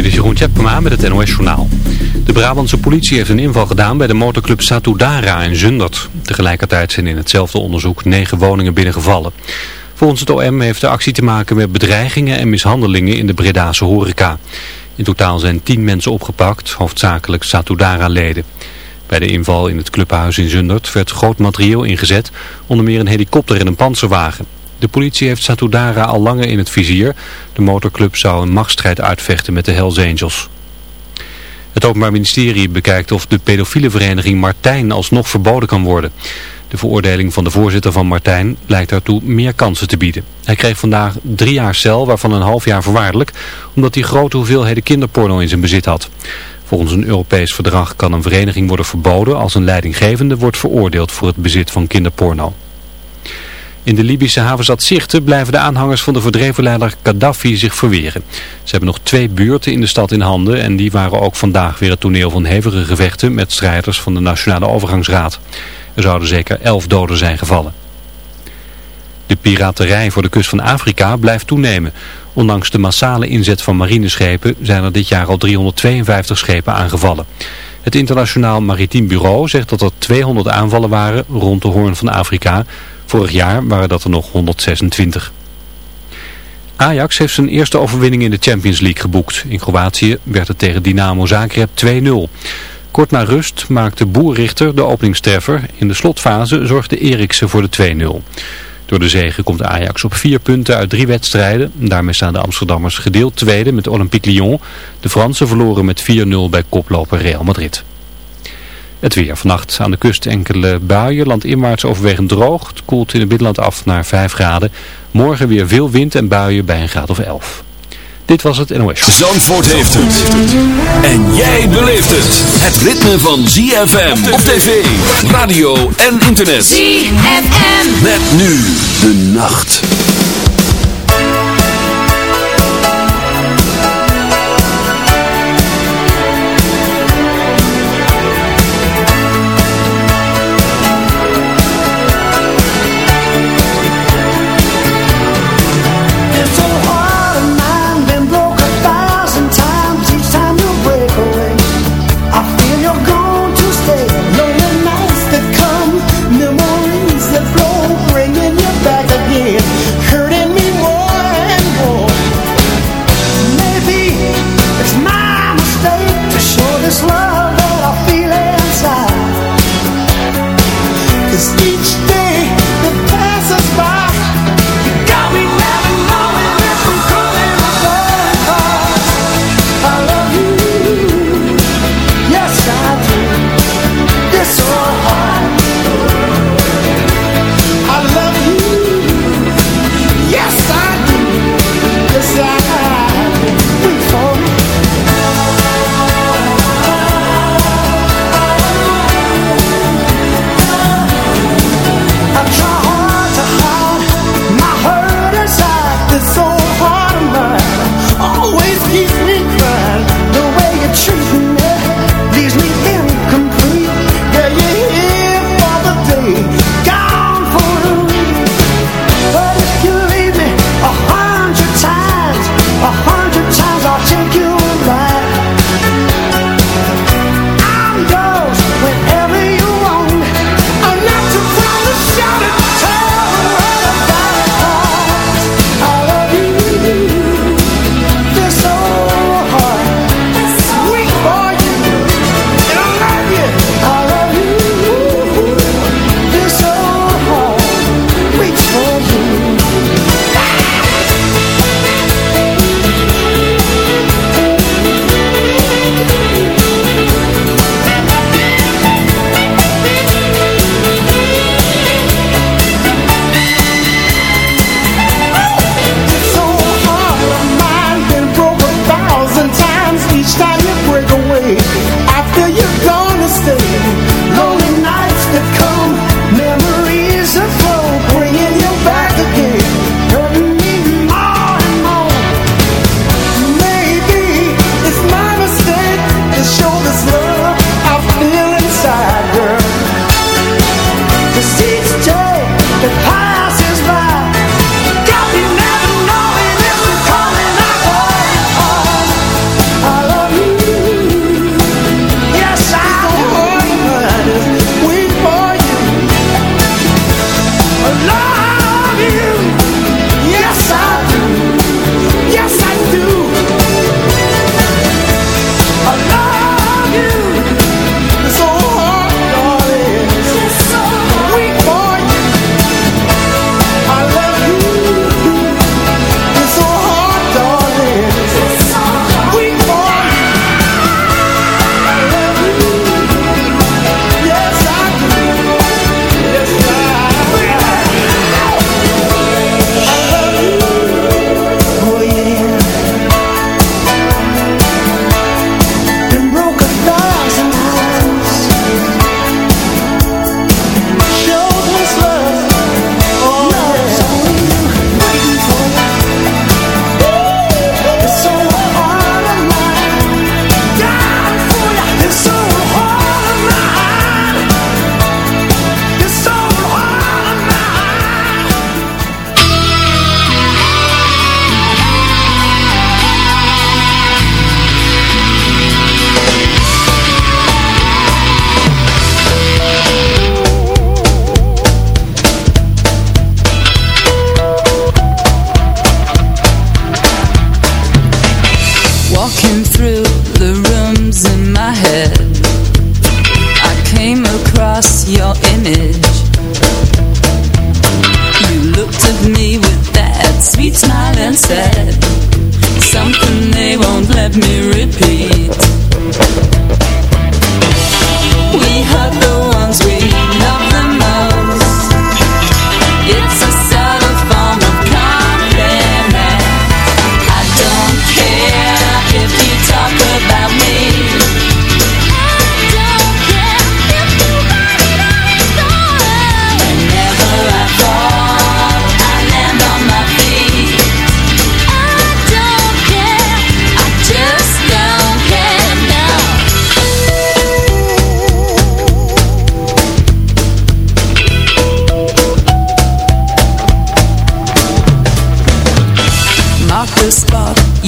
Dit is Jeroen Tjepkema met het NOS Journaal. De Brabantse politie heeft een inval gedaan bij de motorclub Satudara in Zundert. Tegelijkertijd zijn in hetzelfde onderzoek negen woningen binnengevallen. Volgens het OM heeft de actie te maken met bedreigingen en mishandelingen in de Bredaanse horeca. In totaal zijn tien mensen opgepakt, hoofdzakelijk Satudara-leden. Bij de inval in het clubhuis in Zundert werd groot materieel ingezet, onder meer een helikopter en een panzerwagen. De politie heeft Satudara al langer in het vizier. De motorclub zou een machtsstrijd uitvechten met de Hells Angels. Het Openbaar Ministerie bekijkt of de pedofiele vereniging Martijn alsnog verboden kan worden. De veroordeling van de voorzitter van Martijn lijkt daartoe meer kansen te bieden. Hij kreeg vandaag drie jaar cel, waarvan een half jaar voorwaardelijk, omdat hij grote hoeveelheden kinderporno in zijn bezit had. Volgens een Europees verdrag kan een vereniging worden verboden als een leidinggevende wordt veroordeeld voor het bezit van kinderporno. In de Libische havenstad Sirte blijven de aanhangers van de verdreven leider Gaddafi zich verweren. Ze hebben nog twee buurten in de stad in handen en die waren ook vandaag weer het toneel van hevige gevechten met strijders van de Nationale Overgangsraad. Er zouden zeker elf doden zijn gevallen. De piraterij voor de kust van Afrika blijft toenemen. Ondanks de massale inzet van marineschepen zijn er dit jaar al 352 schepen aangevallen. Het Internationaal Maritiem Bureau zegt dat er 200 aanvallen waren rond de Hoorn van Afrika... Vorig jaar waren dat er nog 126. Ajax heeft zijn eerste overwinning in de Champions League geboekt. In Kroatië werd het tegen Dynamo Zagreb 2-0. Kort na rust maakte Boerrichter de openingstreffer. In de slotfase zorgde Eriksen voor de 2-0. Door de zege komt Ajax op vier punten uit drie wedstrijden. Daarmee staan de Amsterdammers gedeeld tweede met Olympique Lyon. De Fransen verloren met 4-0 bij koploper Real Madrid. Het weer vannacht aan de kust enkele buien, landinwaarts overwegend droog. Het koelt in het binnenland af naar 5 graden. Morgen weer veel wind en buien bij een graad of 11. Dit was het NOS. Zandvoort heeft het. En jij beleeft het. Het ritme van ZFM op tv, radio en internet. ZFM. Met nu de nacht.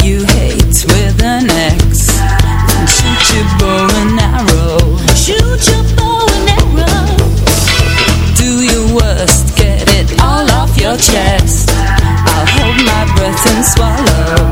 you hate with an X. Shoot your bow and arrow. Shoot your bow and arrow. Do your worst, get it all off your chest. I'll hold my breath and swallow.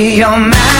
Be your man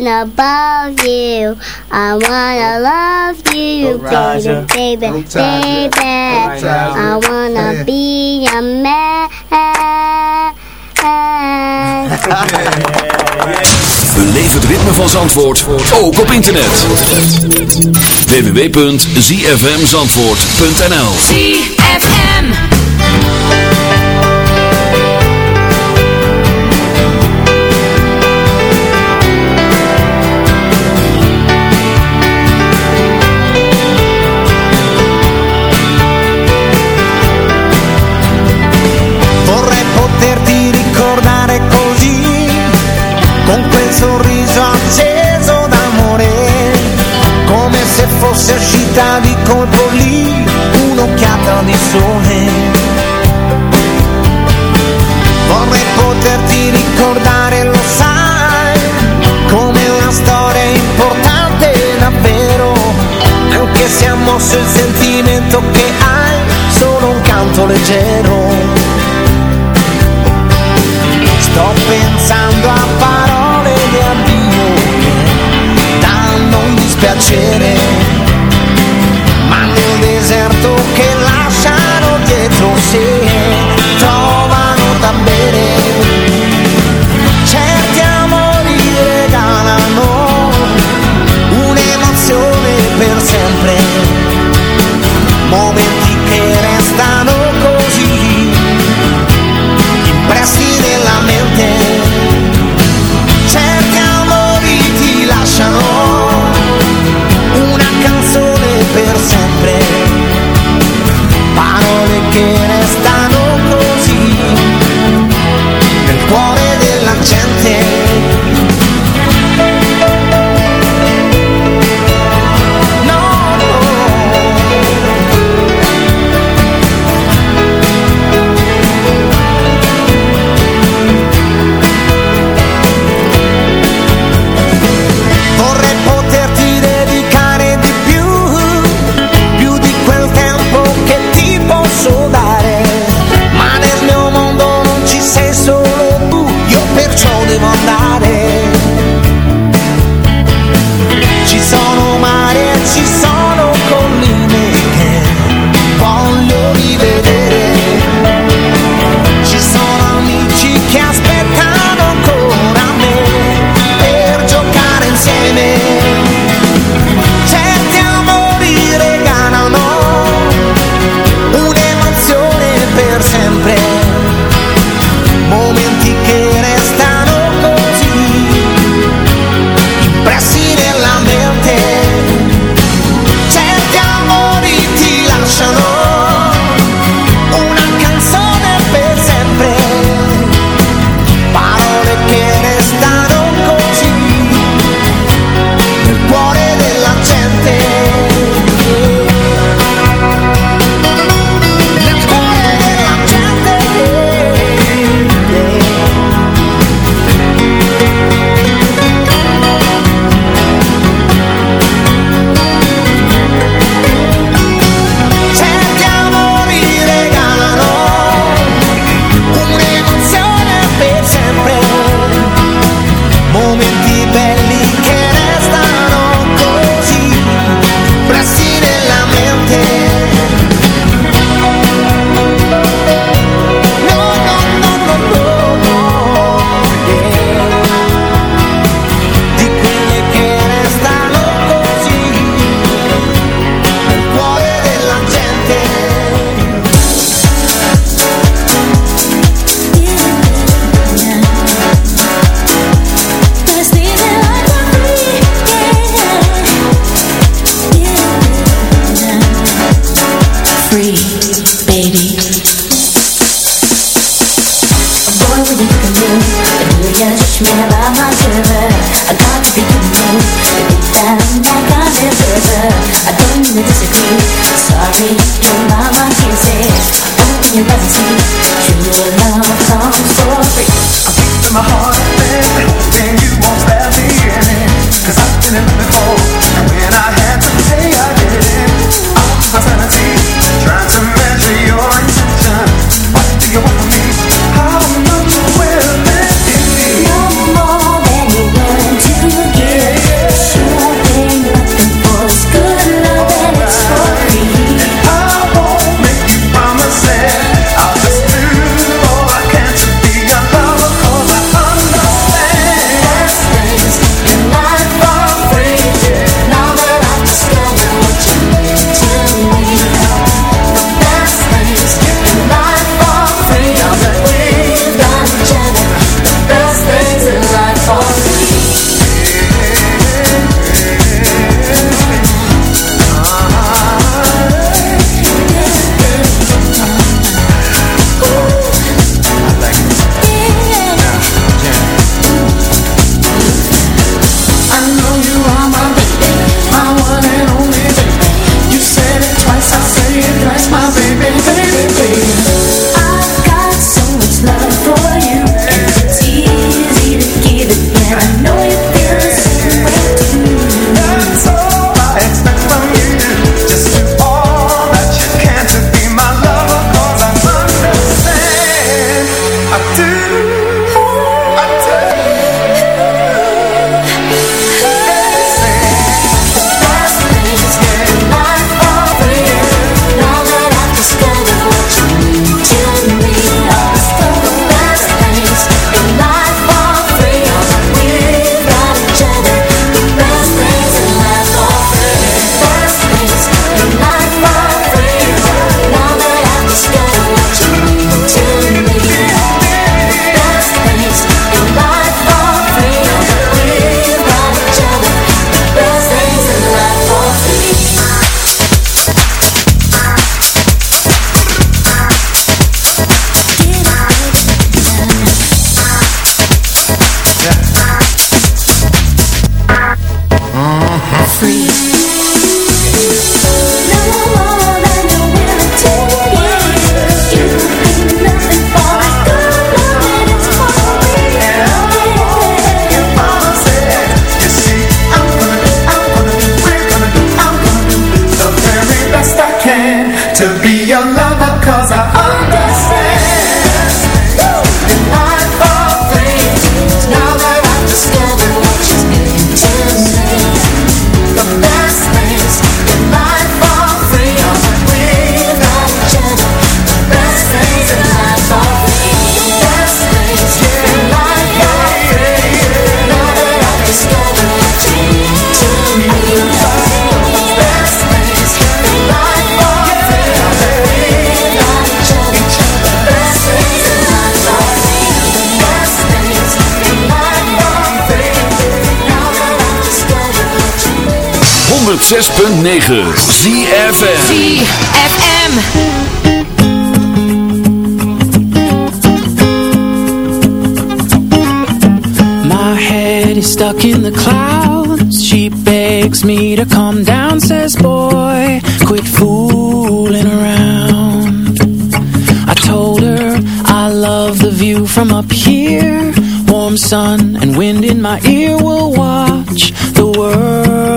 wanna love you. I wanna love you, baby, baby, baby. I wanna be a man. Beleef het ritme van Zandvoort, ook op internet. www.zfmzandvoort.nl canto 106.9 ZFM ZFM stuck in the clouds. She begs me to calm down Says boy, quit fooling around. I told her I love the view from up here. Warm sun and wind in my ear will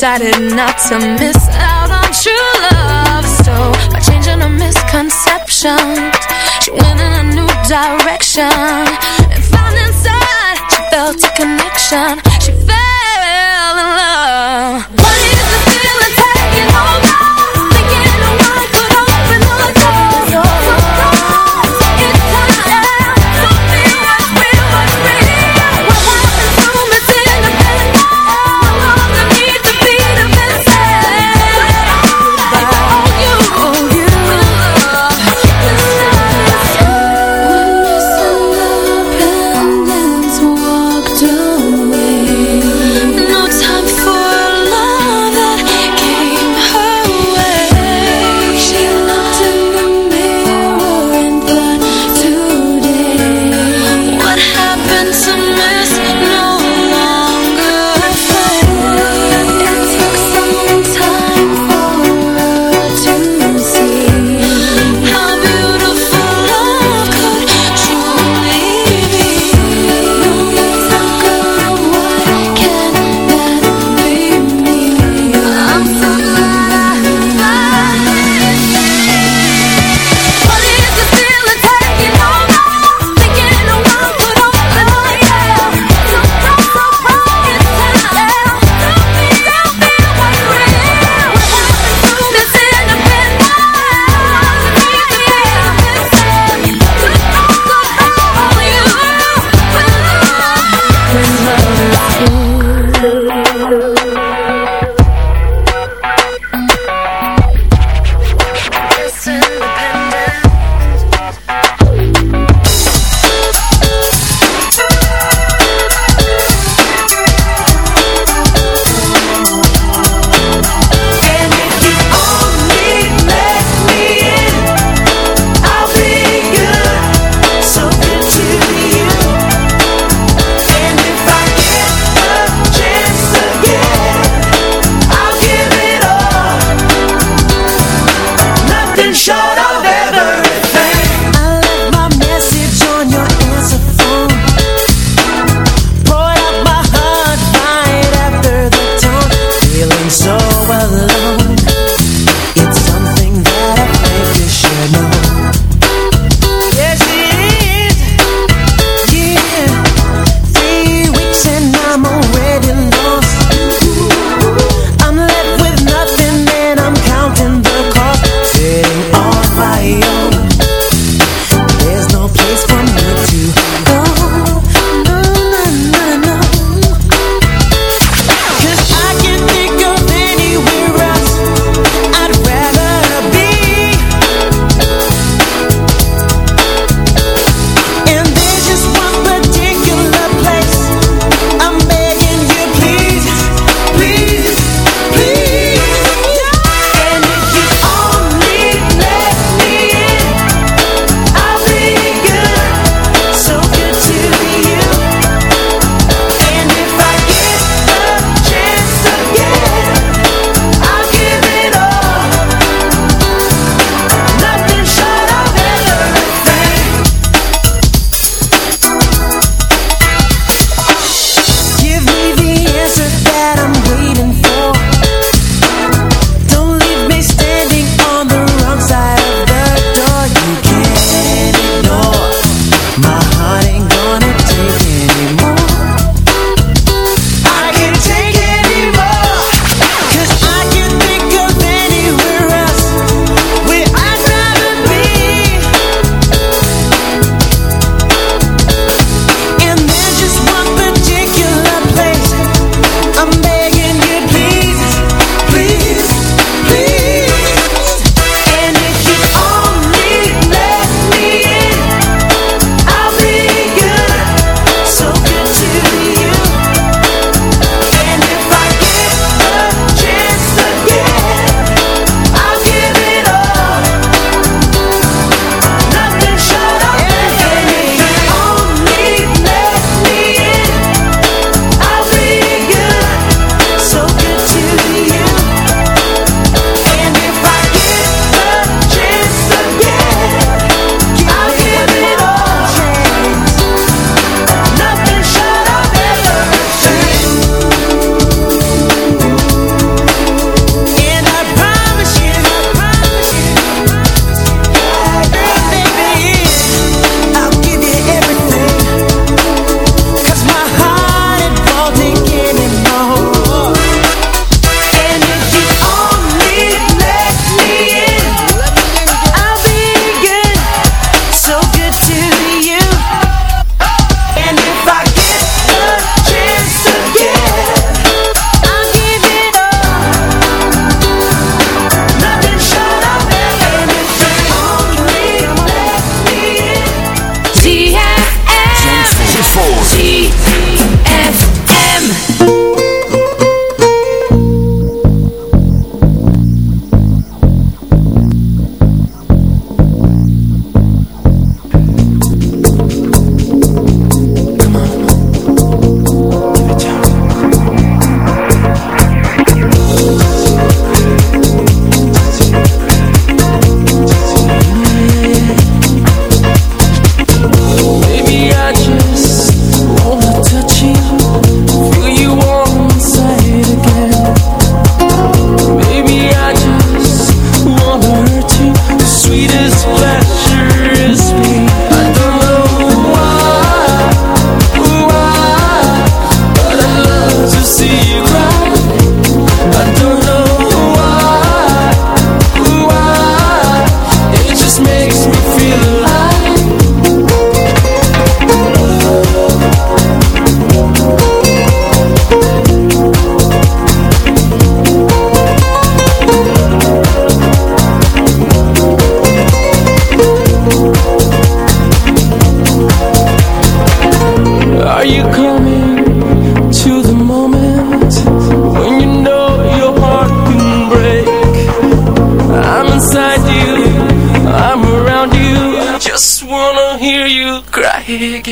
decided not to miss out on true love. So by changing her misconceptions, she went in a new direction and found inside she felt a connection. She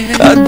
啊。